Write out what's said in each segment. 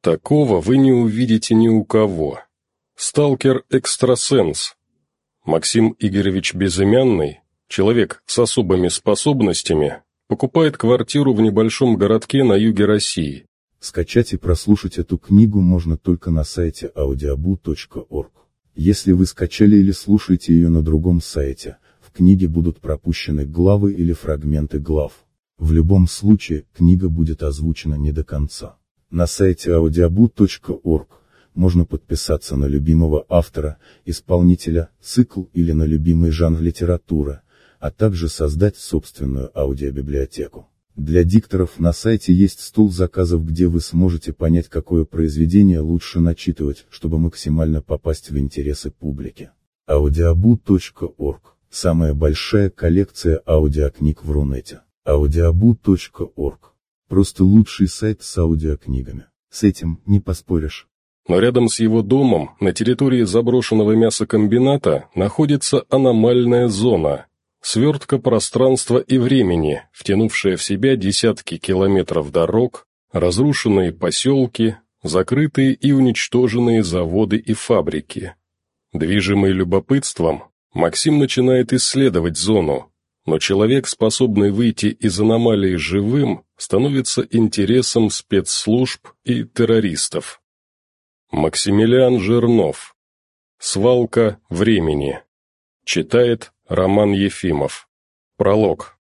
Такого вы не увидите ни у кого. Сталкер-экстрасенс. Максим Игоревич Безымянный, человек с особыми способностями, покупает квартиру в небольшом городке на юге России. Скачать и прослушать эту книгу можно только на сайте audiobu.org. Если вы скачали или слушаете ее на другом сайте, в книге будут пропущены главы или фрагменты глав. В любом случае, книга будет озвучена не до конца. На сайте audiobu.org можно подписаться на любимого автора, исполнителя, цикл или на любимый жанр литературы, а также создать собственную аудиобиблиотеку. Для дикторов на сайте есть стол заказов, где вы сможете понять, какое произведение лучше начитывать, чтобы максимально попасть в интересы публики. audiobu.org – самая большая коллекция аудиокниг в Рунете. audiobu.org – просто лучший сайт с аудиокнигами. С этим не поспоришь. Но рядом с его домом, на территории заброшенного мясокомбината, находится аномальная зона, свертка пространства и времени, втянувшая в себя десятки километров дорог, разрушенные поселки, закрытые и уничтоженные заводы и фабрики. Движимый любопытством, Максим начинает исследовать зону, но человек, способный выйти из аномалии живым, становится интересом спецслужб и террористов. Максимилиан Жирнов. Свалка времени. Читает Роман Ефимов. Пролог.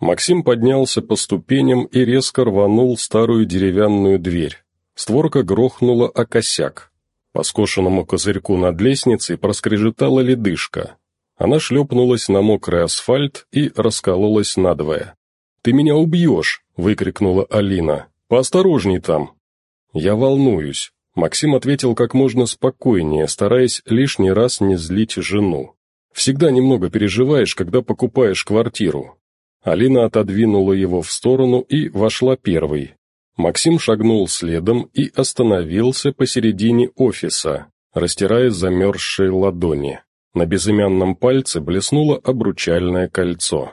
Максим поднялся по ступеням и резко рванул старую деревянную дверь. Створка грохнула о косяк. По скошенному козырьку над лестницей проскрежетала ледышка. Она шлепнулась на мокрый асфальт и раскололась надвое. «Ты меня убьешь!» — выкрикнула Алина. «Поосторожней там!» «Я волнуюсь. Максим ответил как можно спокойнее, стараясь лишний раз не злить жену. «Всегда немного переживаешь, когда покупаешь квартиру». Алина отодвинула его в сторону и вошла первой. Максим шагнул следом и остановился посередине офиса, растирая замерзшие ладони. На безымянном пальце блеснуло обручальное кольцо.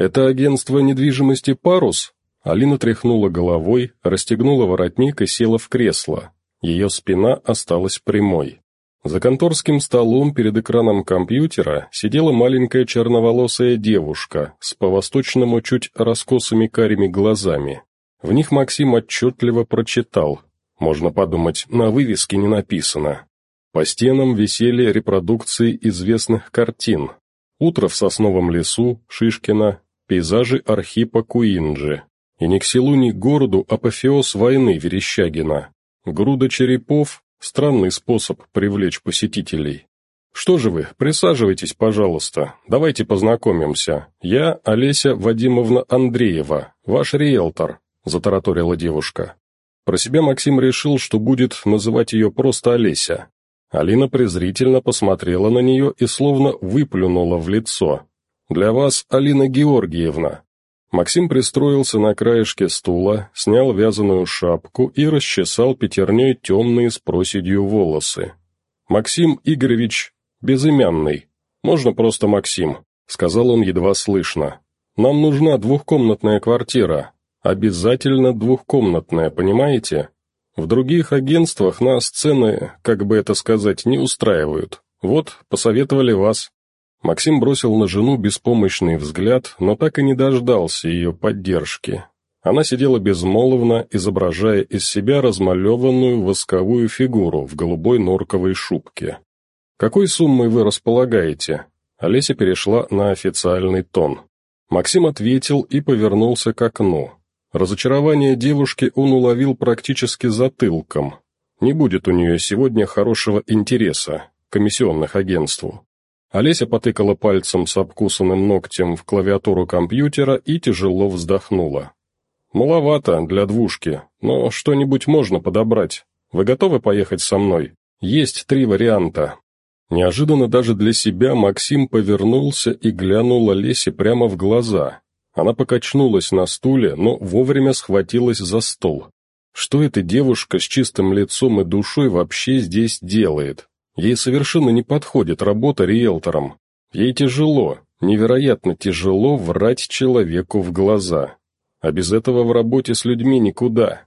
«Это агентство недвижимости «Парус»?» Алина тряхнула головой, расстегнула воротник и села в кресло. Ее спина осталась прямой. За конторским столом перед экраном компьютера сидела маленькая черноволосая девушка с по-восточному чуть раскосыми карими глазами. В них Максим отчетливо прочитал. Можно подумать, на вывеске не написано. По стенам висели репродукции известных картин. «Утро в сосновом лесу» Шишкина, пейзажи Архипа Куинджи. И ни к селу, ни к городу апофеоз войны Верещагина. Груда черепов – странный способ привлечь посетителей. Что же вы, присаживайтесь, пожалуйста, давайте познакомимся. Я Олеся Вадимовна Андреева, ваш риэлтор, затараторила девушка. Про себя Максим решил, что будет называть ее просто Олеся. Алина презрительно посмотрела на нее и словно выплюнула в лицо. «Для вас, Алина Георгиевна, Максим пристроился на краешке стула, снял вязаную шапку и расчесал пятерней темные с проседью волосы. «Максим Игоревич Безымянный. Можно просто Максим», — сказал он едва слышно. «Нам нужна двухкомнатная квартира. Обязательно двухкомнатная, понимаете? В других агентствах нас цены, как бы это сказать, не устраивают. Вот, посоветовали вас. Максим бросил на жену беспомощный взгляд, но так и не дождался ее поддержки. Она сидела безмолвно, изображая из себя размалеванную восковую фигуру в голубой норковой шубке. «Какой суммой вы располагаете?» Олеся перешла на официальный тон. Максим ответил и повернулся к окну. Разочарование девушки он уловил практически затылком. Не будет у нее сегодня хорошего интереса, комиссионных агентству. Олеся потыкала пальцем с обкусанным ногтем в клавиатуру компьютера и тяжело вздохнула. «Маловато для двушки, но что-нибудь можно подобрать. Вы готовы поехать со мной? Есть три варианта». Неожиданно даже для себя Максим повернулся и глянул Олесе прямо в глаза. Она покачнулась на стуле, но вовремя схватилась за стол. Что эта девушка с чистым лицом и душой вообще здесь делает? Ей совершенно не подходит работа риэлтором. Ей тяжело, невероятно тяжело врать человеку в глаза. А без этого в работе с людьми никуда.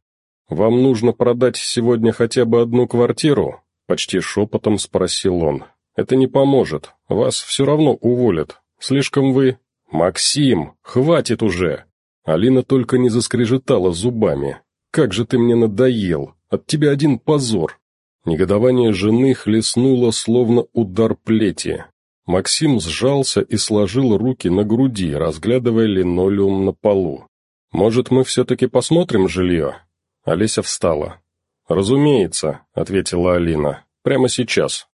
«Вам нужно продать сегодня хотя бы одну квартиру?» Почти шепотом спросил он. «Это не поможет. Вас все равно уволят. Слишком вы...» «Максим, хватит уже!» Алина только не заскрежетала зубами. «Как же ты мне надоел! От тебя один позор!» Негодование жены хлестнуло, словно удар плети. Максим сжался и сложил руки на груди, разглядывая линолеум на полу. «Может, мы все-таки посмотрим жилье?» Олеся встала. «Разумеется», — ответила Алина. «Прямо сейчас».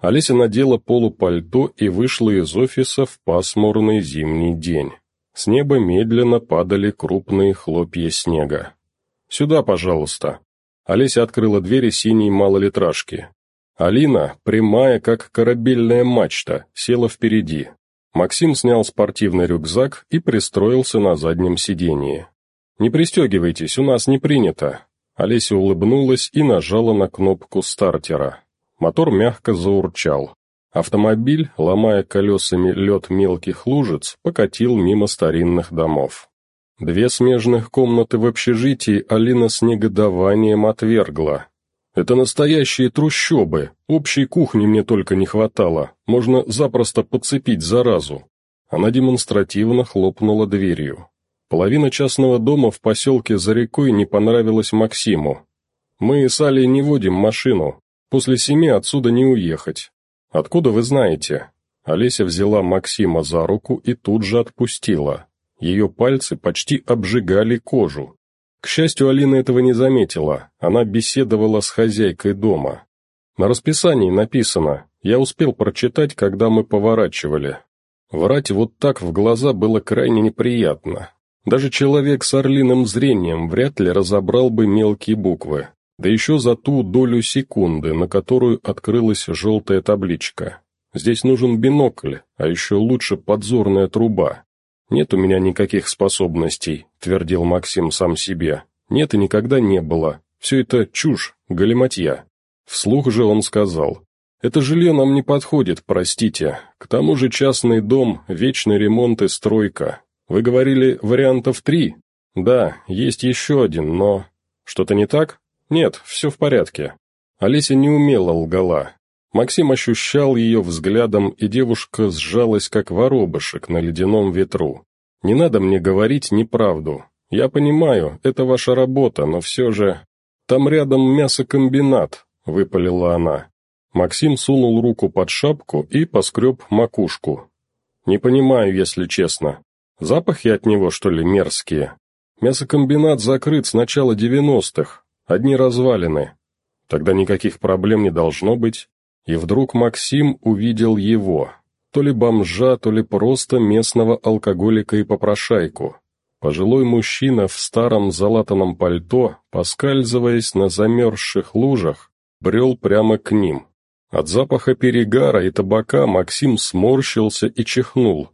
Олеся надела полупальто и вышла из офиса в пасмурный зимний день. С неба медленно падали крупные хлопья снега. «Сюда, пожалуйста». Олеся открыла двери синей малолитражки. Алина, прямая, как корабельная мачта, села впереди. Максим снял спортивный рюкзак и пристроился на заднем сидении. «Не пристегивайтесь, у нас не принято». Олеся улыбнулась и нажала на кнопку стартера. Мотор мягко заурчал. Автомобиль, ломая колесами лед мелких лужиц, покатил мимо старинных домов. Две смежных комнаты в общежитии Алина с негодованием отвергла. «Это настоящие трущобы, общей кухни мне только не хватало, можно запросто подцепить заразу». Она демонстративно хлопнула дверью. Половина частного дома в поселке за рекой не понравилась Максиму. «Мы с Алей не водим машину, после семи отсюда не уехать. Откуда вы знаете?» Олеся взяла Максима за руку и тут же отпустила. Ее пальцы почти обжигали кожу. К счастью, Алина этого не заметила, она беседовала с хозяйкой дома. На расписании написано, я успел прочитать, когда мы поворачивали. Врать вот так в глаза было крайне неприятно. Даже человек с орлиным зрением вряд ли разобрал бы мелкие буквы, да еще за ту долю секунды, на которую открылась желтая табличка. Здесь нужен бинокль, а еще лучше подзорная труба. «Нет у меня никаких способностей», — твердил Максим сам себе. «Нет и никогда не было. Все это чушь, галиматья». Вслух же он сказал. «Это жилье нам не подходит, простите. К тому же частный дом, вечный ремонт и стройка. Вы говорили, вариантов три?» «Да, есть еще один, но...» «Что-то не так?» «Нет, все в порядке». Олеся не умела лгала. Максим ощущал ее взглядом, и девушка сжалась, как воробышек на ледяном ветру. «Не надо мне говорить неправду. Я понимаю, это ваша работа, но все же...» «Там рядом мясокомбинат», — выпалила она. Максим сунул руку под шапку и поскреб макушку. «Не понимаю, если честно. Запахи от него, что ли, мерзкие? Мясокомбинат закрыт с начала девяностых, одни развалины. Тогда никаких проблем не должно быть. И вдруг Максим увидел его, то ли бомжа, то ли просто местного алкоголика и попрошайку. Пожилой мужчина в старом залатанном пальто, поскальзываясь на замерзших лужах, брел прямо к ним. От запаха перегара и табака Максим сморщился и чихнул.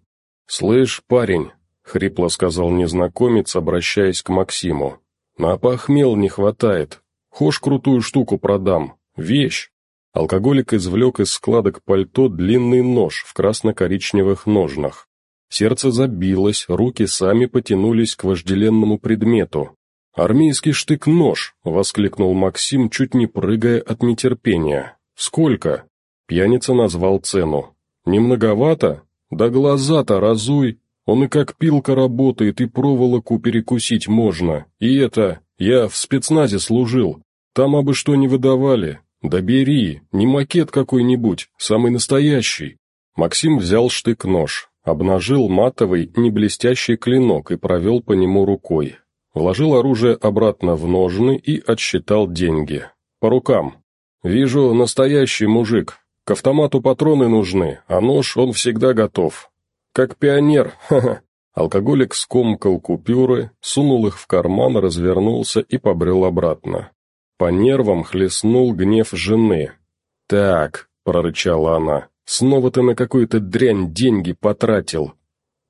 «Слышь, парень», — хрипло сказал незнакомец, обращаясь к Максиму, — «на похмел не хватает. Хошь крутую штуку продам. Вещь». Алкоголик извлек из складок пальто длинный нож в красно-коричневых ножнах. Сердце забилось, руки сами потянулись к вожделенному предмету. «Армейский штык-нож!» — воскликнул Максим, чуть не прыгая от нетерпения. «Сколько?» — пьяница назвал цену. «Не многовато? Да глаза-то разуй! Он и как пилка работает, и проволоку перекусить можно. И это... Я в спецназе служил. Там абы что не выдавали. «Да бери, не макет какой-нибудь, самый настоящий». Максим взял штык-нож, обнажил матовый, неблестящий клинок и провел по нему рукой. Вложил оружие обратно в ножны и отсчитал деньги. «По рукам. Вижу, настоящий мужик. К автомату патроны нужны, а нож он всегда готов. Как пионер, ха-ха». Алкоголик скомкал купюры, сунул их в карман, развернулся и побрел обратно. По нервам хлестнул гнев жены. «Так», — прорычала она, — «снова ты на какую-то дрянь деньги потратил.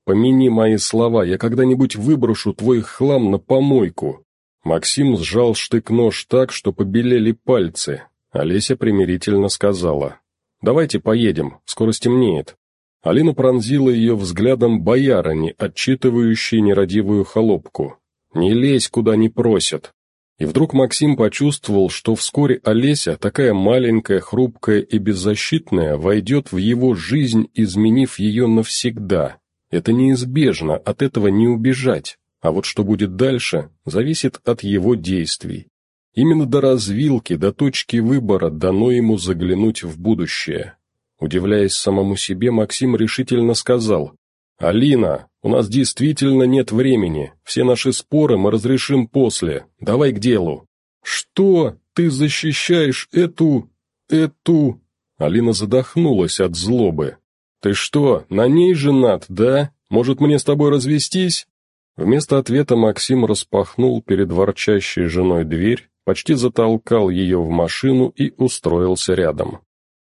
Помяни мои слова, я когда-нибудь выброшу твой хлам на помойку». Максим сжал штык-нож так, что побелели пальцы. Олеся примирительно сказала. «Давайте поедем, скоро стемнеет». Алина пронзила ее взглядом боярыни, отчитывающей нерадивую холопку. «Не лезь, куда не просят. И вдруг Максим почувствовал, что вскоре Олеся, такая маленькая, хрупкая и беззащитная, войдет в его жизнь, изменив ее навсегда. Это неизбежно, от этого не убежать. А вот что будет дальше, зависит от его действий. Именно до развилки, до точки выбора дано ему заглянуть в будущее. Удивляясь самому себе, Максим решительно сказал, «Алина, у нас действительно нет времени. Все наши споры мы разрешим после. Давай к делу». «Что? Ты защищаешь эту... эту...» Алина задохнулась от злобы. «Ты что, на ней женат, да? Может, мне с тобой развестись?» Вместо ответа Максим распахнул перед ворчащей женой дверь, почти затолкал ее в машину и устроился рядом.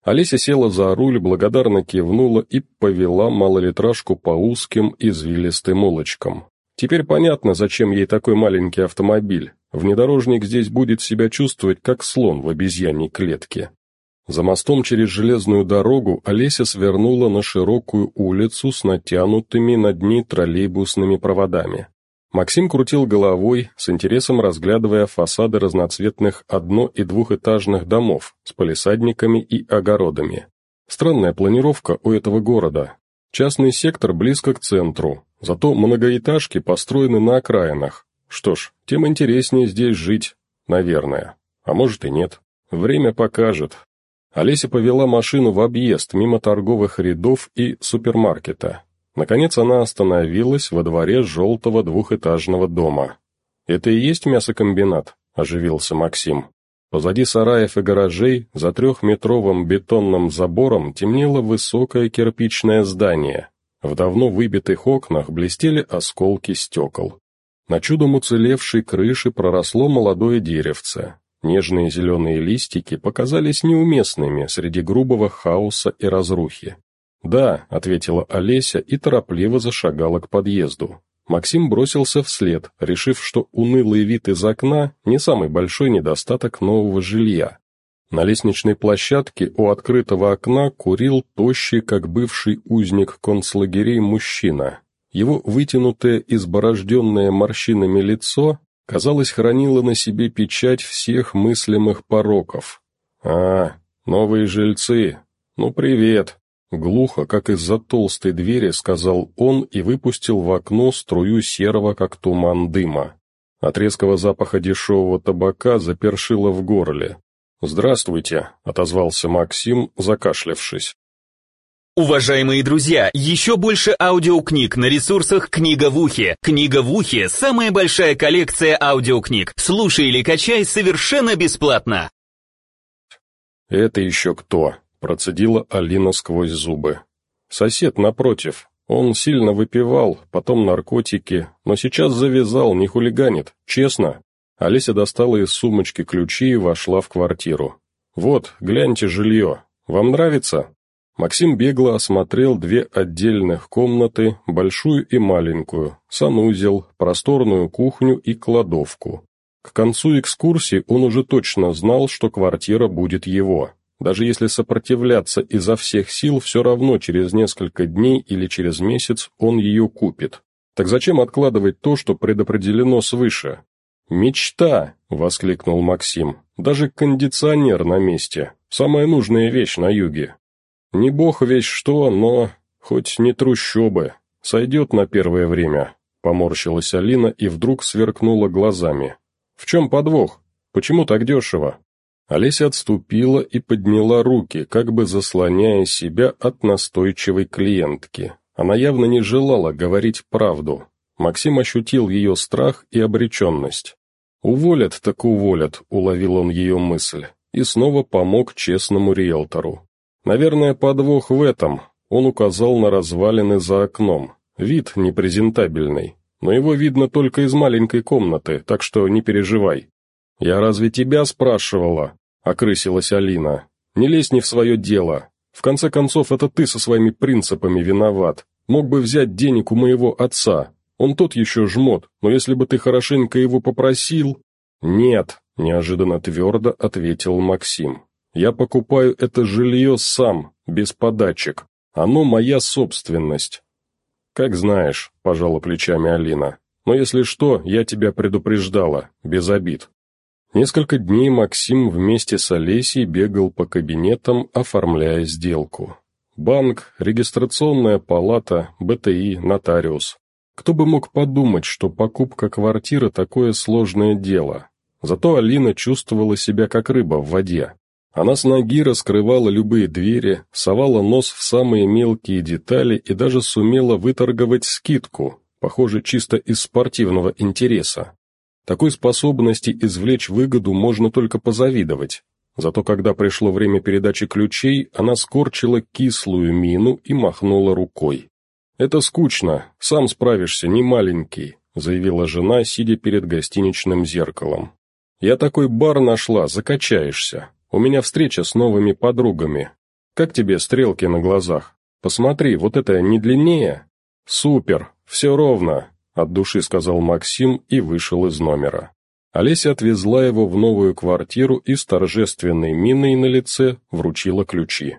Олеся села за руль, благодарно кивнула и повела малолитражку по узким извилистым улочкам. Теперь понятно, зачем ей такой маленький автомобиль. Внедорожник здесь будет себя чувствовать, как слон в обезьяньей клетке. За мостом через железную дорогу Олеся свернула на широкую улицу с натянутыми над ней троллейбусными проводами. Максим крутил головой, с интересом разглядывая фасады разноцветных одно- и двухэтажных домов с полисадниками и огородами. Странная планировка у этого города. Частный сектор близко к центру, зато многоэтажки построены на окраинах. Что ж, тем интереснее здесь жить, наверное. А может и нет. Время покажет. Олеся повела машину в объезд мимо торговых рядов и супермаркета. Наконец она остановилась во дворе желтого двухэтажного дома. «Это и есть мясокомбинат?» – оживился Максим. Позади сараев и гаражей, за трехметровым бетонным забором темнело высокое кирпичное здание. В давно выбитых окнах блестели осколки стекол. На чудом уцелевшей крыше проросло молодое деревце. Нежные зеленые листики показались неуместными среди грубого хаоса и разрухи. «Да», — ответила Олеся и торопливо зашагала к подъезду. Максим бросился вслед, решив, что унылый вид из окна не самый большой недостаток нового жилья. На лестничной площадке у открытого окна курил тощий, как бывший узник концлагерей, мужчина. Его вытянутое, изборожденное морщинами лицо, казалось, хранило на себе печать всех мыслимых пороков. «А, новые жильцы! Ну, привет!» Глухо, как из-за толстой двери, сказал он и выпустил в окно струю серого, как туман дыма. От резкого запаха дешевого табака запершило в горле. «Здравствуйте», — отозвался Максим, закашлявшись. Уважаемые друзья, еще больше аудиокниг на ресурсах «Книга в ухе». «Книга в ухе» — самая большая коллекция аудиокниг. Слушай или качай совершенно бесплатно. «Это еще кто?» Процедила Алина сквозь зубы. Сосед напротив. Он сильно выпивал, потом наркотики, но сейчас завязал, не хулиганит, честно. Олеся достала из сумочки ключи и вошла в квартиру. «Вот, гляньте жилье. Вам нравится?» Максим бегло осмотрел две отдельных комнаты, большую и маленькую, санузел, просторную кухню и кладовку. К концу экскурсии он уже точно знал, что квартира будет его. Даже если сопротивляться изо всех сил, все равно через несколько дней или через месяц он ее купит. Так зачем откладывать то, что предопределено свыше? «Мечта!» — воскликнул Максим. «Даже кондиционер на месте. Самая нужная вещь на юге. Не бог весь что, но хоть не трущобы. Сойдет на первое время». Поморщилась Алина и вдруг сверкнула глазами. «В чем подвох? Почему так дешево?» Олеся отступила и подняла руки, как бы заслоняя себя от настойчивой клиентки. Она явно не желала говорить правду. Максим ощутил ее страх и обреченность. «Уволят, так уволят», — уловил он ее мысль, и снова помог честному риэлтору. «Наверное, подвох в этом», — он указал на развалины за окном. Вид непрезентабельный, но его видно только из маленькой комнаты, так что не переживай. «Я разве тебя спрашивала?» — окрысилась Алина. «Не лезь не в свое дело. В конце концов, это ты со своими принципами виноват. Мог бы взять денег у моего отца. Он тот еще жмот, но если бы ты хорошенько его попросил...» «Нет», — неожиданно твердо ответил Максим. «Я покупаю это жилье сам, без подачек. Оно моя собственность». «Как знаешь», — пожала плечами Алина. «Но если что, я тебя предупреждала, без обид». Несколько дней Максим вместе с Олесей бегал по кабинетам, оформляя сделку. Банк, регистрационная палата, БТИ, нотариус. Кто бы мог подумать, что покупка квартиры – такое сложное дело. Зато Алина чувствовала себя как рыба в воде. Она с ноги раскрывала любые двери, совала нос в самые мелкие детали и даже сумела выторговать скидку, похоже, чисто из спортивного интереса. Такой способности извлечь выгоду можно только позавидовать. Зато когда пришло время передачи ключей, она скорчила кислую мину и махнула рукой. «Это скучно, сам справишься, не маленький», заявила жена, сидя перед гостиничным зеркалом. «Я такой бар нашла, закачаешься. У меня встреча с новыми подругами. Как тебе стрелки на глазах? Посмотри, вот это не длиннее?» «Супер, все ровно», — от души сказал Максим и вышел из номера. Олеся отвезла его в новую квартиру и с торжественной миной на лице вручила ключи.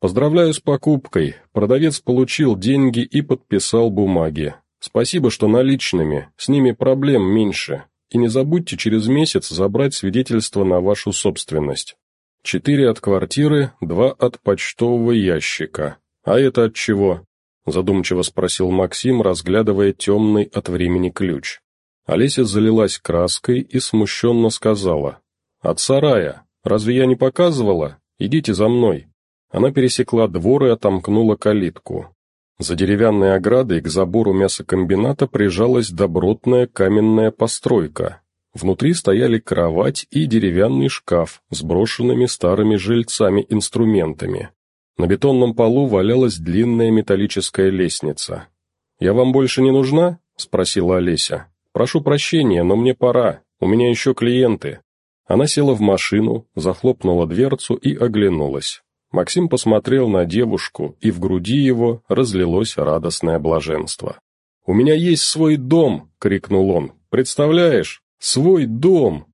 «Поздравляю с покупкой. Продавец получил деньги и подписал бумаги. Спасибо, что наличными, с ними проблем меньше. И не забудьте через месяц забрать свидетельство на вашу собственность. Четыре от квартиры, два от почтового ящика. А это от чего?» Задумчиво спросил Максим, разглядывая темный от времени ключ. Олеся залилась краской и смущенно сказала. «От сарая. Разве я не показывала? Идите за мной». Она пересекла двор и отомкнула калитку. За деревянной оградой к забору мясокомбината прижалась добротная каменная постройка. Внутри стояли кровать и деревянный шкаф с брошенными старыми жильцами инструментами. На бетонном полу валялась длинная металлическая лестница. «Я вам больше не нужна?» — спросила Олеся. «Прошу прощения, но мне пора, у меня еще клиенты». Она села в машину, захлопнула дверцу и оглянулась. Максим посмотрел на девушку, и в груди его разлилось радостное блаженство. «У меня есть свой дом!» — крикнул он. «Представляешь? Свой дом!»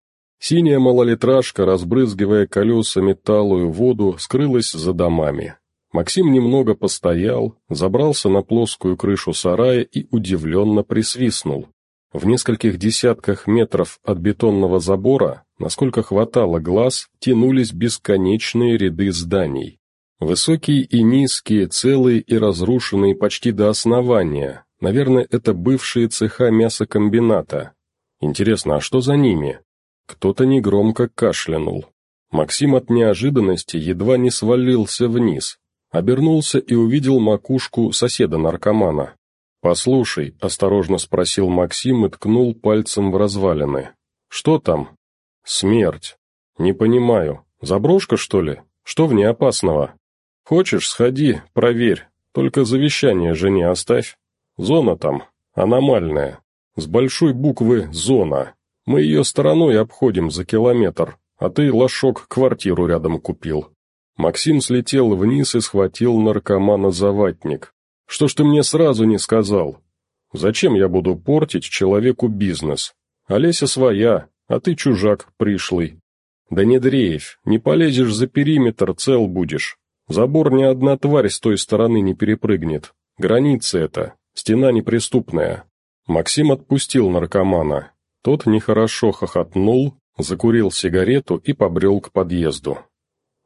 Синяя малолитражка, разбрызгивая колесами талую воду, скрылась за домами. Максим немного постоял, забрался на плоскую крышу сарая и удивленно присвистнул. В нескольких десятках метров от бетонного забора, насколько хватало глаз, тянулись бесконечные ряды зданий. Высокие и низкие, целые и разрушенные почти до основания. Наверное, это бывшие цеха мясокомбината. Интересно, а что за ними? Кто-то негромко кашлянул. Максим от неожиданности едва не свалился вниз. Обернулся и увидел макушку соседа-наркомана. «Послушай», — осторожно спросил Максим и ткнул пальцем в развалины. «Что там?» «Смерть». «Не понимаю. Заброшка, что ли? Что в ней опасного?» «Хочешь, сходи, проверь. Только завещание жене оставь. Зона там, аномальная. С большой буквы «Зона». Мы ее стороной обходим за километр, а ты, лошок, квартиру рядом купил». Максим слетел вниз и схватил наркомана за ватник. Что ж ты мне сразу не сказал? Зачем я буду портить человеку бизнес? Олеся своя, а ты чужак пришлый. Да не дрейфь, не полезешь за периметр, цел будешь. Забор ни одна тварь с той стороны не перепрыгнет. Граница это, стена неприступная. Максим отпустил наркомана. Тот нехорошо хохотнул, закурил сигарету и побрел к подъезду.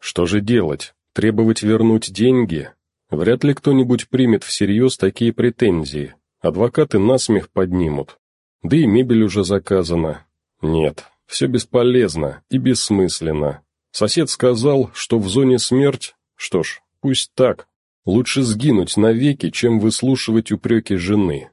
Что же делать? Требовать вернуть деньги? Вряд ли кто-нибудь примет всерьез такие претензии. Адвокаты насмех поднимут. Да и мебель уже заказана. Нет, все бесполезно и бессмысленно. Сосед сказал, что в зоне смерть... Что ж, пусть так. Лучше сгинуть навеки, чем выслушивать упреки жены.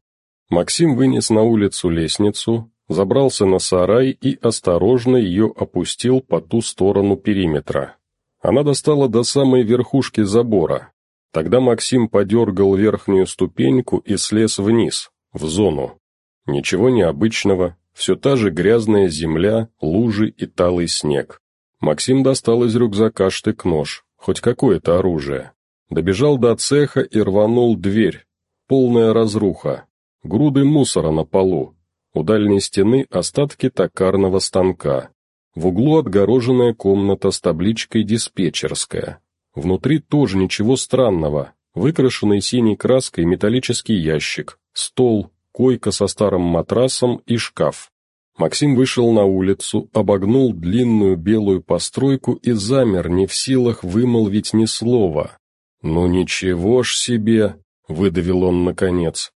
Максим вынес на улицу лестницу, забрался на сарай и осторожно ее опустил по ту сторону периметра. Она достала до самой верхушки забора, Тогда Максим подергал верхнюю ступеньку и слез вниз, в зону. Ничего необычного, все та же грязная земля, лужи и талый снег. Максим достал из рюкзака штык-нож, хоть какое-то оружие. Добежал до цеха и рванул дверь. Полная разруха. Груды мусора на полу. У дальней стены остатки токарного станка. В углу отгороженная комната с табличкой «Диспетчерская». Внутри тоже ничего странного. Выкрашенный синей краской металлический ящик, стол, койка со старым матрасом и шкаф. Максим вышел на улицу, обогнул длинную белую постройку и замер, не в силах вымолвить ни слова. «Ну ничего ж себе!» — выдавил он наконец.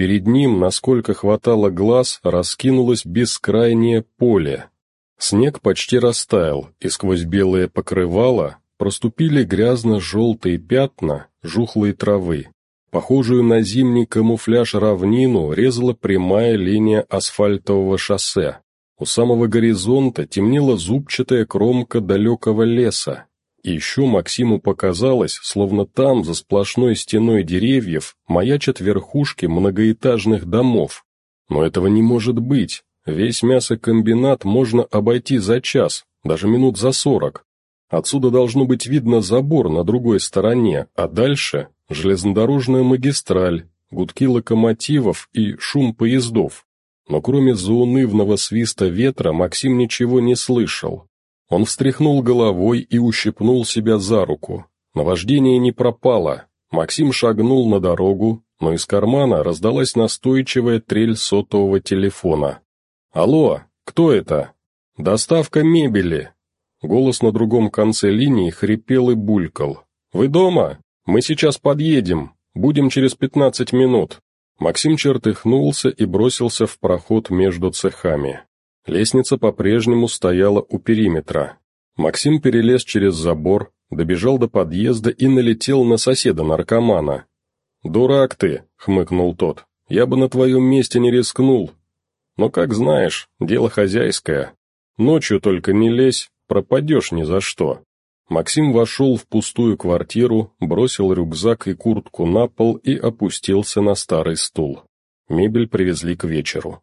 Перед ним, насколько хватало глаз, раскинулось бескрайнее поле. Снег почти растаял, и сквозь белое покрывало проступили грязно-желтые пятна жухлой травы. Похожую на зимний камуфляж равнину резала прямая линия асфальтового шоссе. У самого горизонта темнела зубчатая кромка далекого леса. Еще Максиму показалось, словно там, за сплошной стеной деревьев, маячат верхушки многоэтажных домов. Но этого не может быть. Весь мясокомбинат можно обойти за час, даже минут за сорок. Отсюда должно быть видно забор на другой стороне, а дальше железнодорожная магистраль, гудки локомотивов и шум поездов. Но кроме заунывного свиста ветра Максим ничего не слышал. Он встряхнул головой и ущипнул себя за руку. Наваждение не пропало. Максим шагнул на дорогу, но из кармана раздалась настойчивая трель сотового телефона. «Алло, кто это?» «Доставка мебели». Голос на другом конце линии хрипел и булькал. «Вы дома?» «Мы сейчас подъедем, будем через пятнадцать минут». Максим чертыхнулся и бросился в проход между цехами. Лестница по-прежнему стояла у периметра. Максим перелез через забор, добежал до подъезда и налетел на соседа-наркомана. «Дурак ты!» — хмыкнул тот. «Я бы на твоем месте не рискнул. Но, как знаешь, дело хозяйское. Ночью только не лезь, пропадешь ни за что». Максим вошел в пустую квартиру, бросил рюкзак и куртку на пол и опустился на старый стул. Мебель привезли к вечеру.